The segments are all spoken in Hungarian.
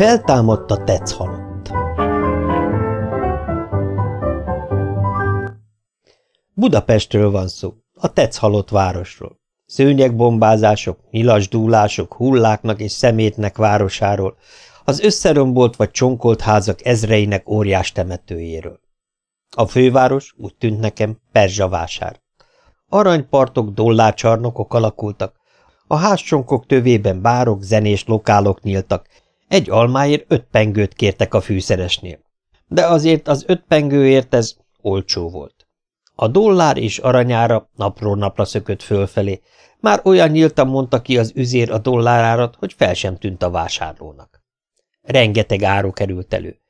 Feltámadt a tetsz halott. Budapestről van szó, a tetsz halott városról. Szőnyegbombázások, nyilasdúlások, hulláknak és szemétnek városáról, az összerombolt vagy csonkolt házak ezreinek óriás temetőjéről. A főváros, úgy tűnt nekem, Perzsa vásár. Aranypartok, dollárcsarnokok alakultak, a házcsonkok tövében bárok, zenés lokálok nyíltak, egy almáért öt pengőt kértek a fűszeresnél. De azért az öt pengőért ez olcsó volt. A dollár és aranyára napról napra szökött fölfelé, már olyan nyíltan mondta ki az üzér a dollárárat, hogy fel sem tűnt a vásárlónak. Rengeteg áru került elő.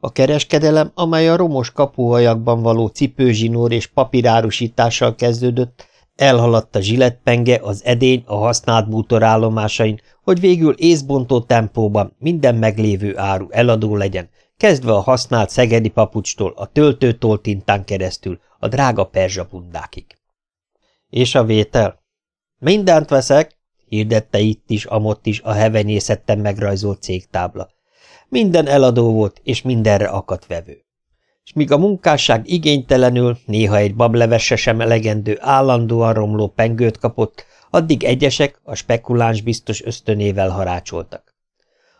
A kereskedelem, amely a romos kapuhajakban való cipőzsinór és papírárusítással kezdődött, elhaladt a zsilettpenge, az edény, a használt bútorállomásain, hogy végül észbontó tempóban minden meglévő áru eladó legyen, kezdve a használt szegedi papucstól, a töltőtól tintán keresztül, a drága perzsabundákig. És a vétel? Mindent veszek, hirdette itt is, amott is a hevenyészetten megrajzolt cégtábla. Minden eladó volt, és mindenre akadt vevő. És míg a munkásság igénytelenül, néha egy bablevesse sem elegendő, állandóan romló pengőt kapott, addig egyesek a spekuláns biztos ösztönével harácsoltak.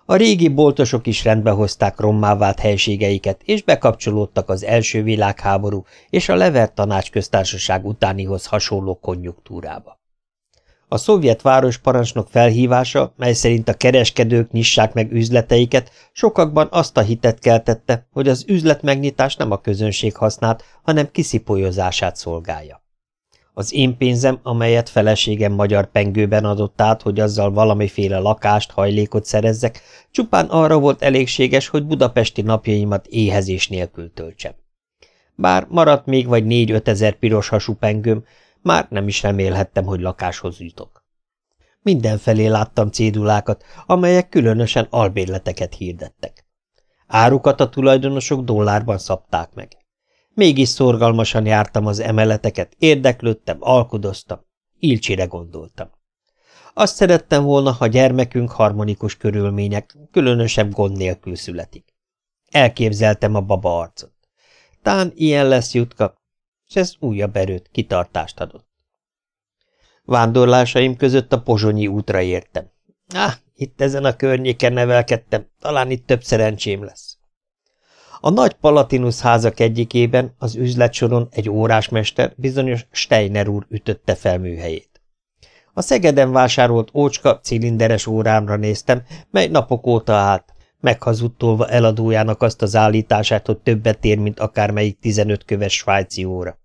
A régi boltosok is rendbe hozták rommá vált helységeiket, és bekapcsolódtak az első világháború és a Lever tanácsköztársaság utánihoz hasonló konjunktúrába. A szovjet városparancsnok felhívása, mely szerint a kereskedők nyissák meg üzleteiket, sokakban azt a hitet keltette, hogy az üzlet nem a közönség hasznát, hanem kiszipolyozását szolgálja. Az én pénzem, amelyet feleségem magyar pengőben adott át, hogy azzal valamiféle lakást, hajlékot szerezzek, csupán arra volt elégséges, hogy budapesti napjaimat éhezés nélkül töltsem. Bár maradt még vagy négy-öt ezer piros hasú pengőm, már nem is remélhettem, hogy lakáshoz jutok. Mindenfelé láttam cédulákat, amelyek különösen albérleteket hirdettek. Árukat a tulajdonosok dollárban szabták meg. Mégis szorgalmasan jártam az emeleteket, érdeklődtem, alkudoztam, Ilcsire gondoltam. Azt szerettem volna, ha gyermekünk harmonikus körülmények, különösebb gond nélkül születik. Elképzeltem a baba arcot. Tán ilyen lesz Jutka, és ez újabb erőt, kitartást adott. Vándorlásaim között a pozsonyi útra értem. Ah, itt ezen a környéken nevelkedtem, talán itt több szerencsém lesz. A nagy Palatinus házak egyikében, az üzletsoron egy órásmester, bizonyos Steiner úr ütötte fel műhelyét. A Szegeden vásárolt ócska, cilinderes órámra néztem, mely napok óta állt, meghazudtolva eladójának azt az állítását, hogy többet ér, mint akármelyik 15 köves svájci óra.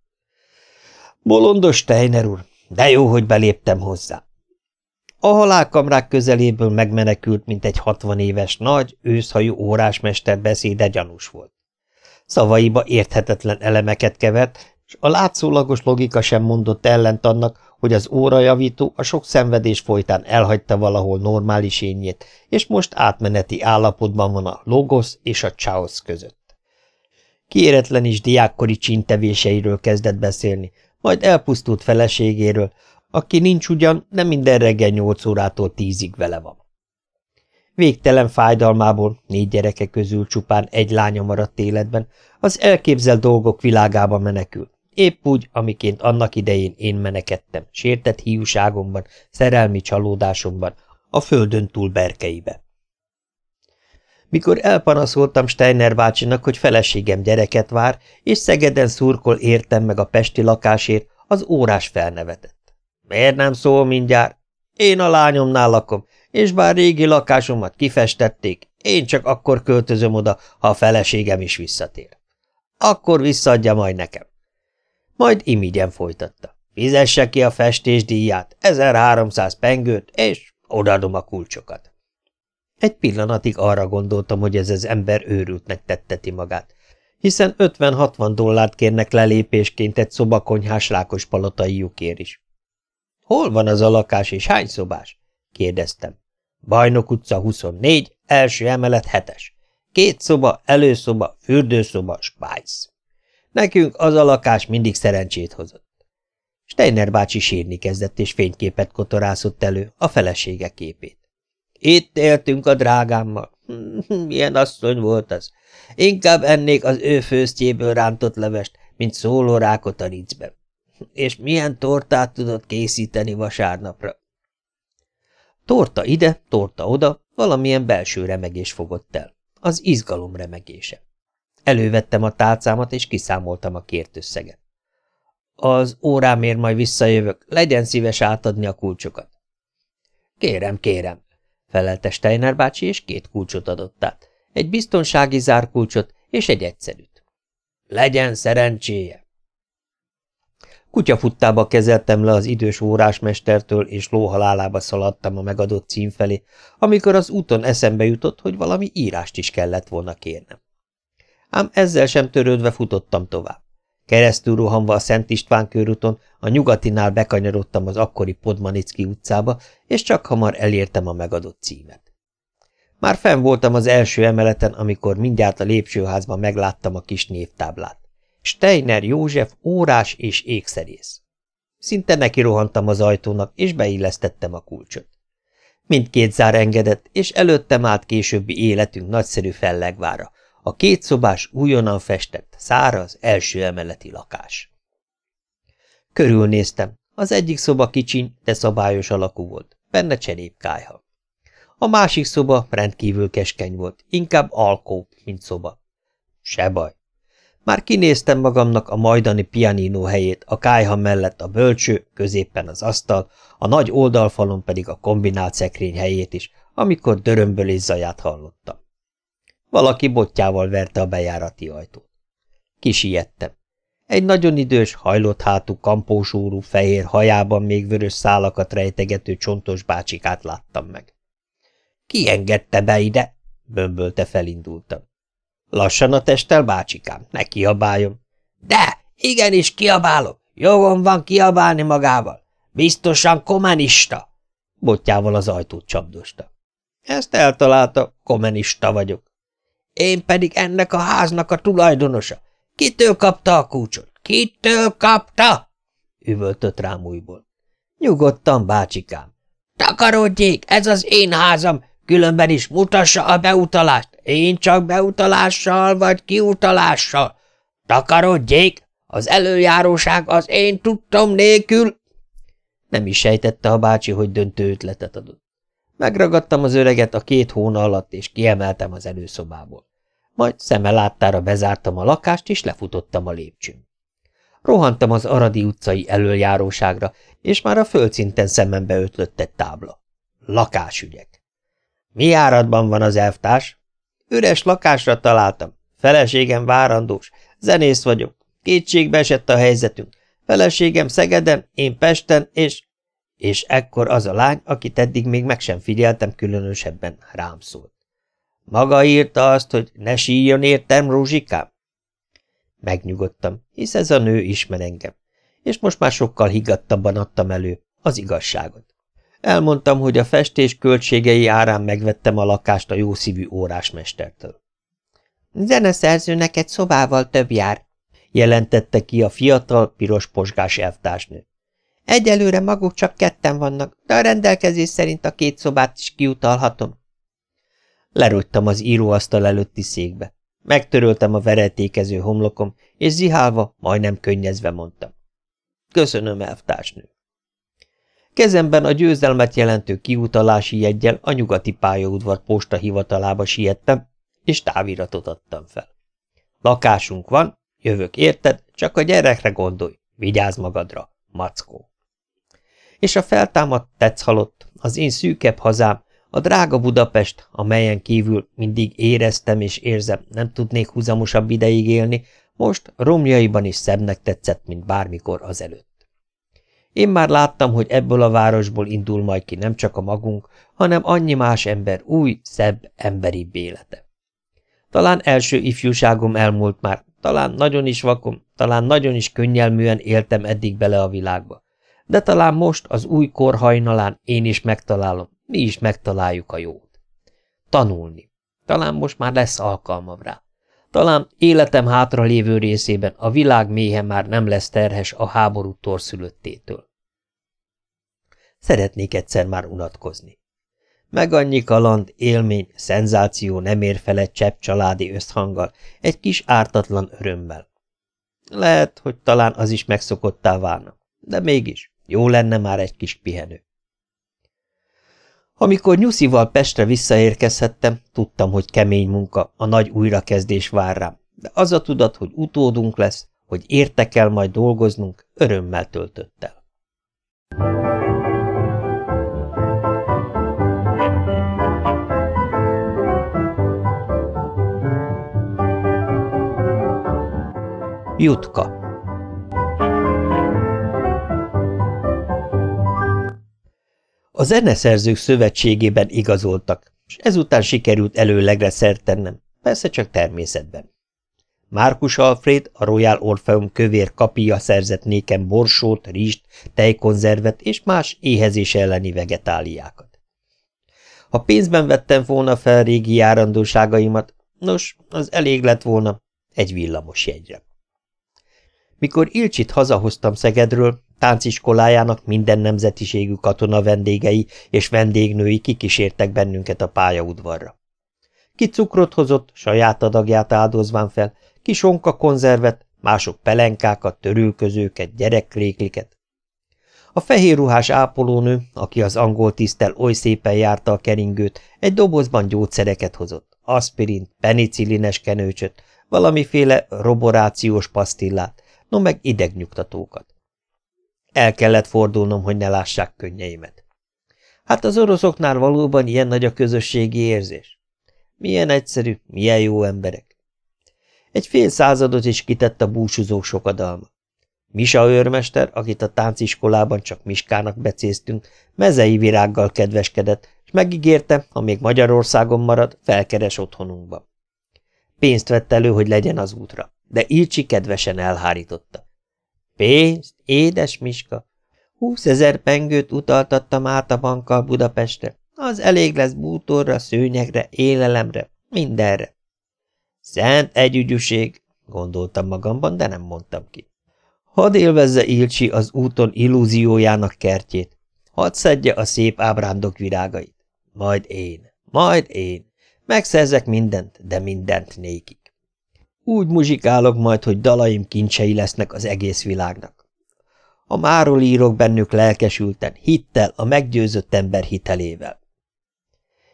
Bolondos Steiner úr, de jó, hogy beléptem hozzá. A halálkamrák közeléből megmenekült, mint egy hatvan éves nagy, őszhajú órásmester beszéde gyanús volt. Szavaiba érthetetlen elemeket kevert, és a látszólagos logika sem mondott ellent annak, hogy az órajavító a sok szenvedés folytán elhagyta valahol normális ényét, és most átmeneti állapotban van a logosz és a csáosz között. Kiéretlen is diákkori csíntevéseiről kezdett beszélni, majd elpusztult feleségéről, aki nincs ugyan, de minden reggel nyolc órától tízig vele van. Végtelen fájdalmából, négy gyereke közül csupán egy lánya maradt életben, az elképzelt dolgok világába menekül. Épp úgy, amiként annak idején én menekedtem, sértett hiúságomban, szerelmi csalódásomban, a földön túl berkeibe. Mikor elpanaszoltam Steiner bácsinak, hogy feleségem gyereket vár, és Szegeden szurkol értem meg a pesti lakásért, az órás felnevetett. Miért nem szól mindjárt? Én a lányomnál lakom, és bár régi lakásomat kifestették, én csak akkor költözöm oda, ha a feleségem is visszatér. Akkor visszaadja majd nekem. Majd imigyen folytatta. Fizesse ki a festés 1300 pengőt, és odaadom a kulcsokat. Egy pillanatig arra gondoltam, hogy ez az ember őrültnek tetteti magát, hiszen 50-60 dollárt kérnek lelépésként egy szobakonyhás rákos palotai lyukér is. Hol van az a lakás és hány szobás? kérdeztem. Bajnok utca 24, első emelet 7-es. Két szoba, előszoba, fürdőszoba, spájsz. Nekünk az a lakás mindig szerencsét hozott. Steiner bácsi sírni kezdett, és fényképet kotorászott elő, a felesége képét. Itt éltünk a drágámmal, Milyen asszony volt az. Inkább ennék az ő főztjéből rántott levest, mint szólórákot a ricben. És milyen tortát tudott készíteni vasárnapra? Torta ide, torta oda, valamilyen belső remegés fogott el. Az izgalom remegése. Elővettem a tálcámat, és kiszámoltam a kért összeget. Az órámért majd visszajövök, legyen szíves átadni a kulcsokat. Kérem, kérem, felelte Steiner bácsi, és két kulcsot adott át. Egy biztonsági zárkulcsot és egy egyszerűt. Legyen szerencséje! Kutyafuttába kezeltem le az idős órásmestertől, és lóhalálába szaladtam a megadott cím felé, amikor az úton eszembe jutott, hogy valami írást is kellett volna kérnem. Ám ezzel sem törődve futottam tovább. Keresztül rohanva a Szent István körúton, a nyugatinál bekanyarodtam az akkori Podmanicki utcába, és csak hamar elértem a megadott címet. Már fenn voltam az első emeleten, amikor mindjárt a lépcsőházban megláttam a kis névtáblát. Steiner József, órás és ékszerész. Szinte neki rohantam az ajtónak, és beillesztettem a kulcsot. Mindkét zár engedett, és előttem állt későbbi életünk nagyszerű fellegvára, a kétszobás, újonnan festett, száraz, első emeleti lakás. Körülnéztem. Az egyik szoba kicsiny, de szabályos alakú volt, benne cserépkájha. A másik szoba rendkívül keskeny volt, inkább alkó, mint szoba. Se baj. Már kinéztem magamnak a majdani pianino helyét, a kájha mellett a bölcső, középpen az asztal, a nagy oldalfalon pedig a kombinált szekrény helyét is, amikor dörömbölés zaját hallottam. Valaki botjával verte a bejárati ajtót. Kisiettem. Egy nagyon idős, hajlott hátú, kampósúrú, fehér hajában még vörös szálakat rejtegető csontos bácsikát láttam meg. Ki engedte be ide? bömbölte felindultam. Lassan a testtel, bácsikám, ne kiabáljon. De, igenis kiabálok, jogom van kiabálni magával. Biztosan kommunista. Botjával az ajtót csapdosta. Ezt eltalálta, kommunista vagyok. Én pedig ennek a háznak a tulajdonosa. Kitől kapta a kulcsot? Kitől kapta? üvöltött rám újból. Nyugodtan, bácsikám. Takarodjék, ez az én házam, különben is mutassa a beutalást. Én csak beutalással vagy kiutalással. Takarodjék, az előjáróság az én tudtom nélkül. Nem is sejtette a bácsi, hogy döntő ötletet adott. Megragadtam az öreget a két hóna alatt, és kiemeltem az előszobából. Majd szeme láttára bezártam a lakást, és lefutottam a lépcsőn. Rohantam az Aradi utcai elöljáróságra, és már a földszinten szemembe ötlött egy tábla. Lakásügyek. Mi áradban van az elvtárs? Üres lakásra találtam. Feleségem várandós. Zenész vagyok. Kétségbe esett a helyzetünk. Feleségem Szegeden, én Pesten, és... És ekkor az a lány, akit eddig még meg sem figyeltem különösebben, rám szólt. Maga írta azt, hogy ne síjon értem, Rózsikám? Megnyugodtam, hisz ez a nő ismer engem, és most már sokkal higgadtabban adtam elő az igazságot. Elmondtam, hogy a festés költségei árán megvettem a lakást a jószívű órásmestertől. Zeneszerzőnek egy szobával több jár, jelentette ki a fiatal, piros posgás elvtársnő. Egyelőre maguk csak ketten vannak, de a rendelkezés szerint a két szobát is kiutalhatom. Lerogytam az íróasztal előtti székbe. Megtöröltem a veretékező homlokom, és zihálva, majdnem könnyezve mondtam. Köszönöm, elvtársnő. Kezemben a győzelmet jelentő kiutalási jeggyel a nyugati pályaudvar posta hivatalába siettem, és táviratot adtam fel. Lakásunk van, jövök érted, csak a gyerekre gondolj, vigyázz magadra, mackó. És a feltámadt tetsz halott, az én szűkebb hazám, a drága Budapest, amelyen kívül mindig éreztem és érzem, nem tudnék húzamosabb ideig élni, most romjaiban is szebbnek tetszett, mint bármikor azelőtt. Én már láttam, hogy ebből a városból indul majd ki nem csak a magunk, hanem annyi más ember új, szebb, emberi élete. Talán első ifjúságom elmúlt már, talán nagyon is vakom, talán nagyon is könnyelműen éltem eddig bele a világba, de talán most az új kor hajnalán én is megtalálom, mi is megtaláljuk a jót. Tanulni. Talán most már lesz alkalmam rá. Talán életem hátra lévő részében a világ méhe már nem lesz terhes a háború torszülöttétől. Szeretnék egyszer már unatkozni. meg annyi kaland, élmény, szenzáció nem ér fel egy csepp családi összhanggal, egy kis ártatlan örömmel. Lehet, hogy talán az is megszokottá válna, de mégis jó lenne már egy kis pihenő. Amikor Nyuszival Pestre visszaérkezhettem, tudtam, hogy kemény munka, a nagy újrakezdés vár rám, de az a tudat, hogy utódunk lesz, hogy érte kell majd dolgoznunk, örömmel töltött el. Jutka A zeneszerzők szövetségében igazoltak, és ezután sikerült előlegre szert tennem, persze csak természetben. Márkus Alfred, a Royal Orpheum kövér kapia szerzett nékem borsót, rizst, tejkonzervet és más éhezés elleni vegetáliákat. Ha pénzben vettem volna fel régi járandóságaimat, nos, az elég lett volna egy villamos jegyre. Mikor Ilcsit hazahoztam Szegedről, tánciskolájának minden nemzetiségű katona vendégei és vendégnői kikísértek bennünket a pályaudvarra. Ki cukrot hozott, saját adagját áldozván fel, ki sonka konzervet, mások pelenkákat, törülközőket, gyerekrékliket. A fehér ruhás ápolónő, aki az angol tisztel oly szépen járta a keringőt, egy dobozban gyógyszereket hozott, aspirint, penicillines kenőcsöt, valamiféle roborációs pasztillát, no meg idegnyugtatókat. El kellett fordulnom, hogy ne lássák könnyeimet. Hát az oroszoknál valóban ilyen nagy a közösségi érzés. Milyen egyszerű, milyen jó emberek. Egy fél századot is kitett a búsuzók sokadalma. Misa őrmester, akit a tánciskolában csak Miskának becéztünk, mezei virággal kedveskedett, és megígérte, ha még Magyarországon marad, felkeres otthonunkba. Pénzt vett elő, hogy legyen az útra de Ilcsi kedvesen elhárította. Pénzt, édes Miska! Húszezer pengőt utaltattam át a bankkal Budapestre. Az elég lesz bútorra, szőnyegre, élelemre, mindenre. Szent együgyűség, gondoltam magamban, de nem mondtam ki. Hadd élvezze Ilcsi az úton illúziójának kertjét, hadd szedje a szép ábrándok virágait. Majd én, majd én, megszerzek mindent, de mindent néki. Úgy muzsikálok majd, hogy dalaim kincsei lesznek az egész világnak. A máról írok bennük lelkesülten, hittel, a meggyőzött ember hitelével.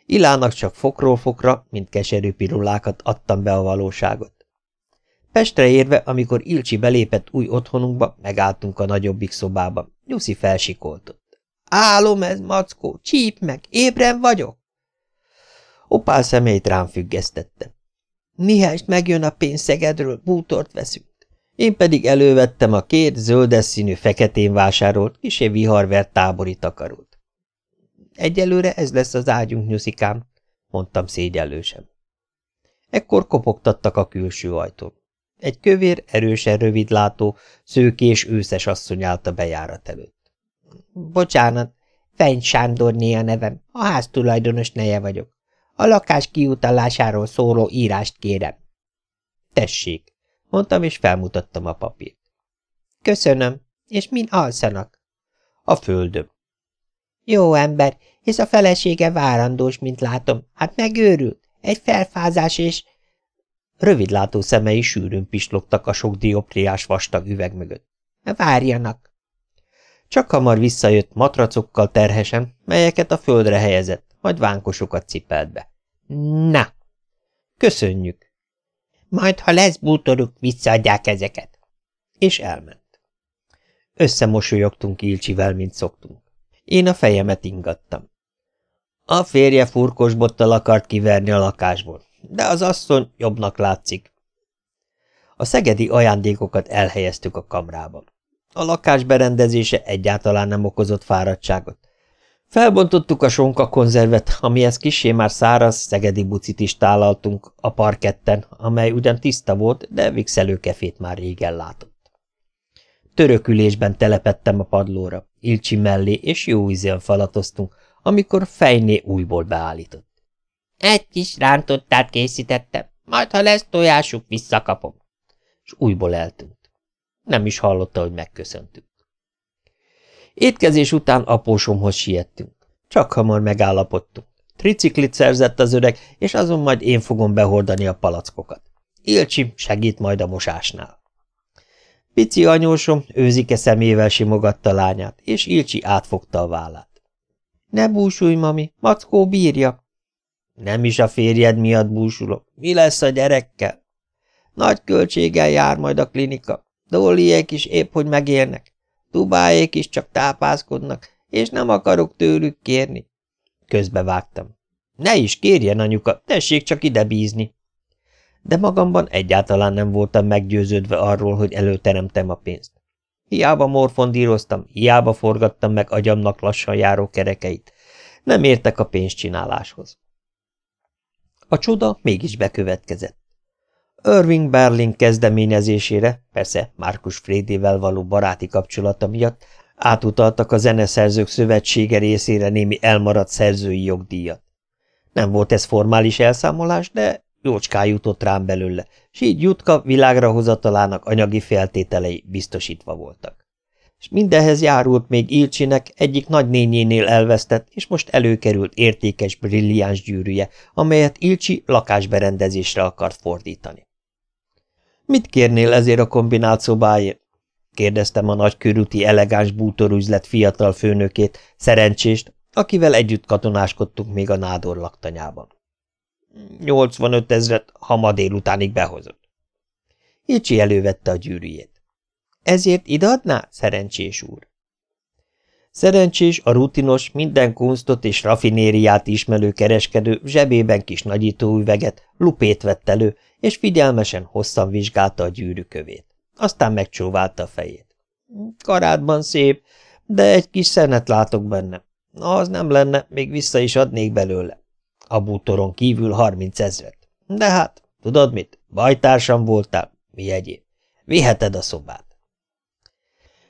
Ilának csak fokról fokra, mint keserű pirulákat adtam be a valóságot. Pestre érve, amikor Ilcsi belépett új otthonunkba, megálltunk a nagyobbik szobában. Nyuszi felsikoltott. Álom ez, mackó, csíp meg, ébren vagyok? Opál szemét rám függesztette. Mihelyst megjön a pénz Szegedről, bútort veszünk. Én pedig elővettem a két zöldes színű feketén vásárolt, kisé viharvert tábori takarót. Egyelőre ez lesz az ágyunk, nyuszikám, mondtam szégyellősen. Ekkor kopogtattak a külső ajtón. Egy kövér, erősen rövidlátó, szőkés őszes asszony állt a bejárat előtt. Bocsánat, Fenyt Sándorné a nevem, a ház tulajdonos neje vagyok. A lakás kiutalásáról szóló írást kérem. Tessék, mondtam, és felmutattam a papírt. Köszönöm, és min alszanak? A földöm. Jó ember, és a felesége várandós, mint látom. Hát megőrült. Egy felfázás és... Rövidlátó szemei sűrűn pislogtak a sok diopriás vastag üveg mögött. Várjanak. Csak hamar visszajött matracokkal terhesen, melyeket a földre helyezett, majd vánkosokat cipelt be. Na, köszönjük. Majd, ha lesz bútoruk, visszaadják ezeket. És elment. Összemosolyogtunk Ilcsivel, mint szoktunk. Én a fejemet ingattam. A férje furkos bottal akart kiverni a lakásból, de az asszony jobbnak látszik. A szegedi ajándékokat elhelyeztük a kamrában. A lakás berendezése egyáltalán nem okozott fáradtságot. Felbontottuk a sonka konzervet, amihez kisé már száraz, szegedi bucit is tálaltunk a parketten, amely ugyan tiszta volt, de vixelőkefét már régen látott. Törökülésben telepettem a padlóra, Ilcsi mellé, és jó ízén falatoztunk, amikor fejné újból beállított. Egy kis rántottát készítettem, majd ha lesz tojásuk, visszakapom. És újból eltűnt. Nem is hallotta, hogy megköszöntük. Étkezés után apósomhoz siettünk. Csak hamar megállapodtunk. Triciklit szerzett az öreg, és azon majd én fogom behordani a palackokat. Ilcsi segít majd a mosásnál. Pici anyósom őzike szemével simogatta lányát, és Ilcsi átfogta a vállát. Ne búsulj, mami, Mackó bírja. Nem is a férjed miatt búsulok. Mi lesz a gyerekkel? Nagy költséggel jár majd a klinika. Dolliék is épp, hogy megérnek. Dubáék is csak tápászkodnak, és nem akarok tőlük kérni. Közbevágtam. Ne is kérjen, anyuka, tessék csak ide bízni. De magamban egyáltalán nem voltam meggyőződve arról, hogy előteremtem a pénzt. Hiába morfondíroztam, hiába forgattam meg agyamnak lassan járó kerekeit. Nem értek a pénzcsináláshoz. A csoda mégis bekövetkezett. Irving Berlin kezdeményezésére, persze Markus Frédével való baráti kapcsolata miatt átutaltak a Zeneszerzők Szövetsége részére némi elmaradt szerzői jogdíjat. Nem volt ez formális elszámolás, de jócská jutott rám belőle, s így Jutka világra hozatalának anyagi feltételei biztosítva voltak. És mindenhez járult még Ilcsinek egyik nagynényénél elvesztett, és most előkerült értékes brilliáns gyűrűje, amelyet Ilcsi lakásberendezésre akart fordítani. Mit kérnél ezért a kombinált szobáért? kérdeztem a nagykörúti elegáns bútorüzlet fiatal főnökét, szerencsést, akivel együtt katonáskodtunk még a nádor laktanyában. 85 ezret, ha ma délutánig behozott. Icsi elővette a gyűrűjét. Ezért idadná, szerencsés úr? Szerencsés, a rutinos, minden kunstot és rafinériát ismerő kereskedő zsebében kis nagyítóüveget, lupét vett elő, és figyelmesen hosszan vizsgálta a gyűrűkövét. Aztán megcsóválta a fejét. Karádban szép, de egy kis szenet látok benne. Ha az nem lenne, még vissza is adnék belőle. A bútoron kívül harminc ezret. De hát, tudod mit? Bajtársam voltál, mi egyéb. Viheted a szobát.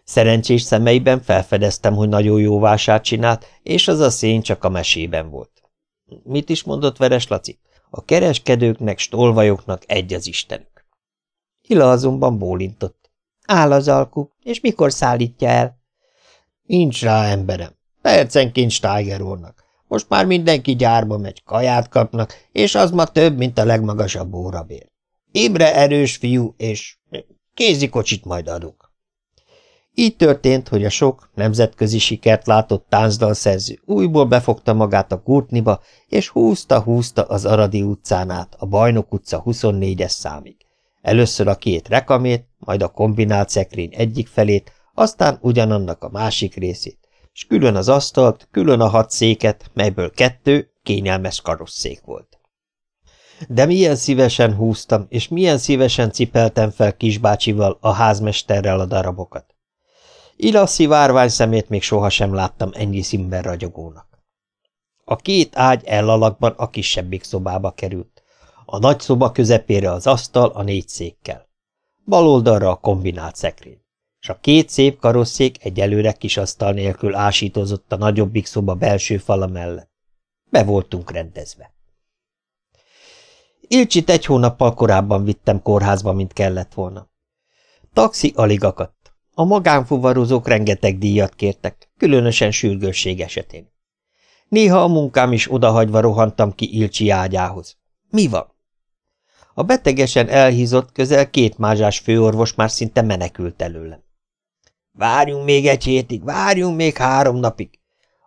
Szerencsés szemeiben felfedeztem, hogy nagyon jó vásárt csinált, és az a szén csak a mesében volt. Mit is mondott Veres Laci? A kereskedőknek, stolvajoknak egy az istenük. Hila azonban bólintott. Áll az alku, és mikor szállítja el? Nincs rá emberem. Percenként Steiger úrnak. Most már mindenki gyárba megy, kaját kapnak, és az ma több, mint a legmagasabb órabér. Imre erős fiú, és kézikocsit majd adunk. Így történt, hogy a sok nemzetközi sikert látott táncdalszerző újból befogta magát a kurtniba, és húzta-húzta az Aradi utcán át, a Bajnok utca 24-es számig. Először a két rekamét, majd a kombinált szekrény egyik felét, aztán ugyanannak a másik részét, és külön az asztalt, külön a hat széket, melyből kettő kényelmes karosszék volt. De milyen szívesen húztam, és milyen szívesen cipeltem fel kisbácsival, a házmesterrel a darabokat. Ilaszi várvány szemét még sohasem láttam ennyi színben ragyogónak. A két ágy ellalakban a kisebbik szobába került. A nagy szoba közepére az asztal a négy székkel. Bal oldalra a kombinált szekrény, és a két szép karosszék egyelőre kis asztal nélkül ásítozott a nagyobbik szoba belső fala mellett. Be voltunk rendezve. Ilcsit egy hónappal korábban vittem kórházba, mint kellett volna. Taxi alig akadt. A magánfuvarozók rengeteg díjat kértek, különösen sürgősség esetén. Néha a munkám is odahagyva rohantam ki Ilcsi ágyához. Mi van? A betegesen elhízott, közel két mázsás főorvos már szinte menekült előlem. Várjunk még egy hétig, várjunk még három napig.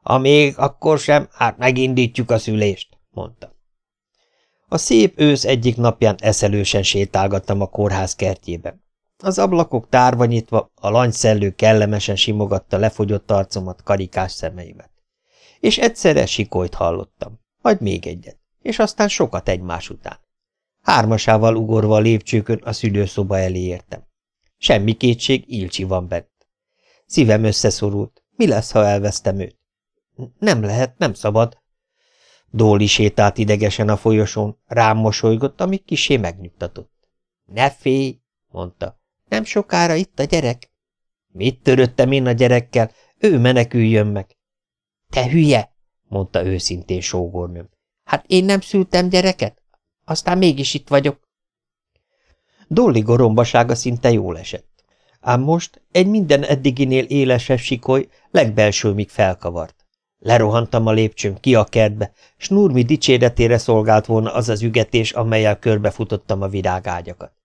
Ha még, akkor sem, hát megindítjuk a szülést, mondta. A szép ősz egyik napján eszelősen sétálgattam a kórház kertjében. Az ablakok tárva nyitva, a langyszellő kellemesen simogatta lefogyott arcomat, karikás szemeimet. És egyszerre sikolyt hallottam, majd még egyet, és aztán sokat egymás után. Hármasával ugorva a lépcsőkön a szülőszoba elé értem. Semmi kétség, Ilcsi van bent. Szívem összeszorult. Mi lesz, ha elvesztem őt? Nem lehet, nem szabad. Dóli sétált idegesen a folyosón, rám mosolygott, amíg kisé megnyugtatott. Ne félj, mondta. Nem sokára itt a gyerek. Mit töröttem én a gyerekkel? Ő meneküljön meg. Te hülye, mondta őszintén sógornőm. Hát én nem szültem gyereket? Aztán mégis itt vagyok. Dolly gorombasága szinte jól esett. Ám most egy minden eddiginél élesebb sikoly legbelsőmig felkavart. Lerohantam a lépcsőn ki a kertbe, s dicséretére szolgált volna az az ügetés, amelyel körbefutottam a virágágyakat.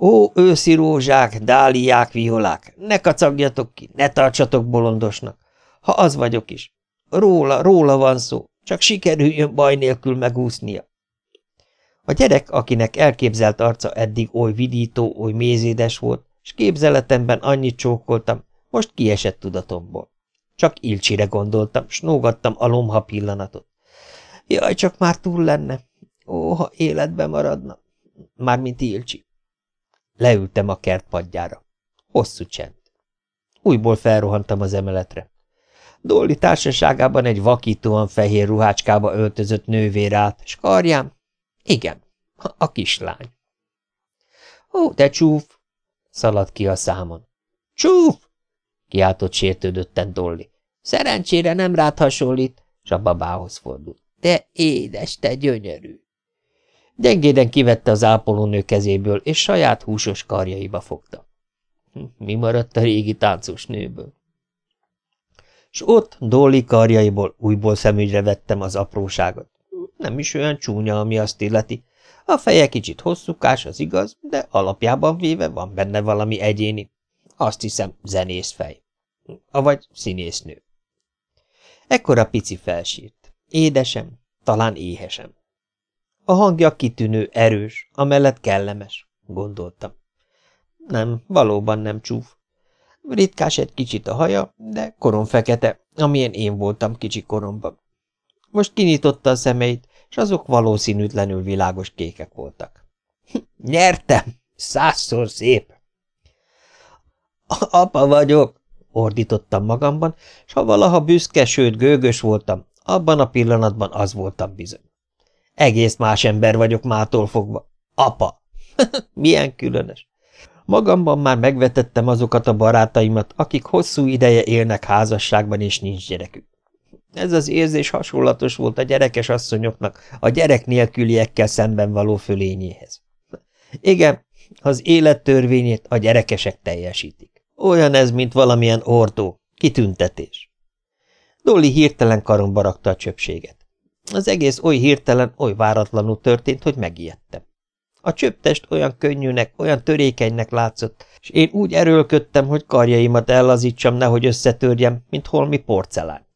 Ó, őszi rózsák, dáliák, violák, ne kacagjatok ki, ne tartsatok bolondosnak, ha az vagyok is. Róla, róla van szó, csak sikerüljön baj nélkül megúsznia. A gyerek, akinek elképzelt arca eddig oly vidító, oly mézédes volt, s képzeletemben annyit csókoltam, most kiesett tudatomból. Csak Ilcsire gondoltam, s nógattam a lomha pillanatot. Jaj, csak már túl lenne. Ó, ha életbe maradna. Mármint Ilcsi. Leültem a kert padjára. Hosszú csend. Újból felrohantam az emeletre. Dolly társaságában egy vakítóan fehér ruhácskába öltözött nővér állt, s karjám? Igen, a kislány. Ó, te csúf! szaladt ki a számon. Csúf! kiáltott sértődötten Dolly. Szerencsére nem rád hasonlít, s a babához fordult. Te édes, te gyönyörű! Gyengéden kivette az ápolónő kezéből, és saját húsos karjaiba fogta. Hm, mi maradt a régi táncos nőből? S ott Dolly karjaiból újból szemügyre vettem az apróságot. Nem is olyan csúnya, ami azt illeti. A feje kicsit hosszúkás, az igaz, de alapjában véve van benne valami egyéni. Azt hiszem, zenész fej. Avagy színésznő. Ekkor a pici felsírt. Édesem, talán éhesem. A hangja kitűnő, erős, amellett kellemes, gondoltam. Nem, valóban nem csúf. Ritkás egy kicsit a haja, de korom fekete, amilyen én voltam kicsi koromban. Most kinyitotta a szemeit, és azok valószínűtlenül világos kékek voltak. Nyertem! Százszor szép! Apa vagyok! ordítottam magamban, s ha valaha büszke, sőt gőgös voltam, abban a pillanatban az voltam bizony. Egész más ember vagyok mától fogva. Apa! Milyen különös! Magamban már megvetettem azokat a barátaimat, akik hosszú ideje élnek házasságban, és nincs gyerekük. Ez az érzés hasonlatos volt a gyerekes asszonyoknak a gyerek nélküliekkel szemben való fölényéhez. Igen, az élet törvényét a gyerekesek teljesítik. Olyan ez, mint valamilyen ordó, kitüntetés. Dolly hirtelen karomba rakta a csöpséget. Az egész oly hirtelen, oly váratlanul történt, hogy megijedtem. A csöptest olyan könnyűnek, olyan törékenynek látszott, és én úgy erőlködtem, hogy karjaimat ellazítsam, nehogy összetörjem, mint holmi porcelánt.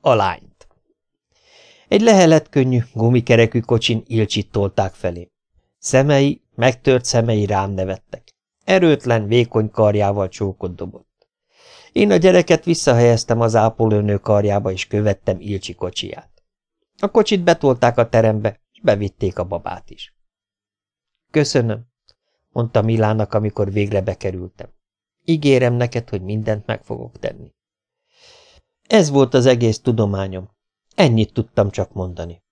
A lányt. Egy lehelet könnyű, gumikerekű kocsin Ilcsit tolták felé. Szemei, megtört szemei rám nevettek. Erőtlen, vékony karjával csókot dobott. Én a gyereket visszahelyeztem az ápolónő karjába, és követtem Ilcsi kocsiját. A kocsit betolták a terembe, és bevitték a babát is. Köszönöm, mondta Milának, amikor végre bekerültem. Ígérem neked, hogy mindent meg fogok tenni. Ez volt az egész tudományom. Ennyit tudtam csak mondani.